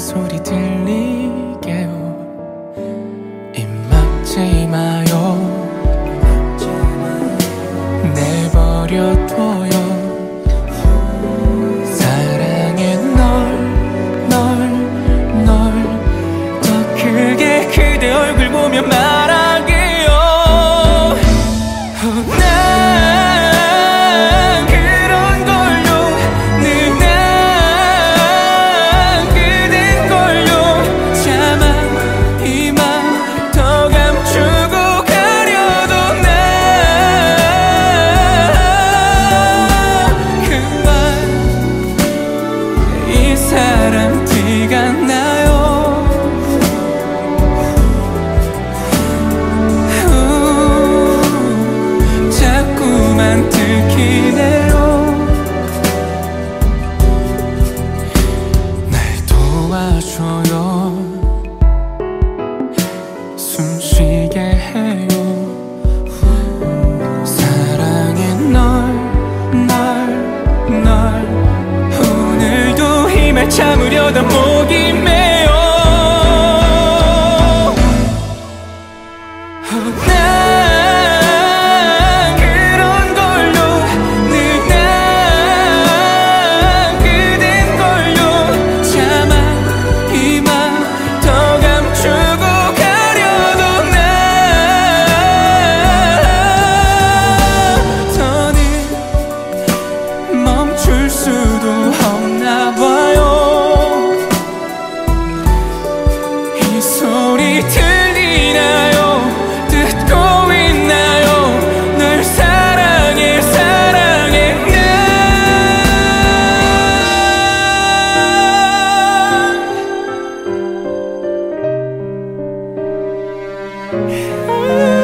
소리 들리게요. 입 막지 마요. 내버려둬요. 사랑해 널 널 널. 더 크게 그대 얼굴 보며 말 안 들키네요 날 도와줘요. 숨쉬게 해요. 사랑해 널널널. 오늘도 힘을 참으려다 목이 Oh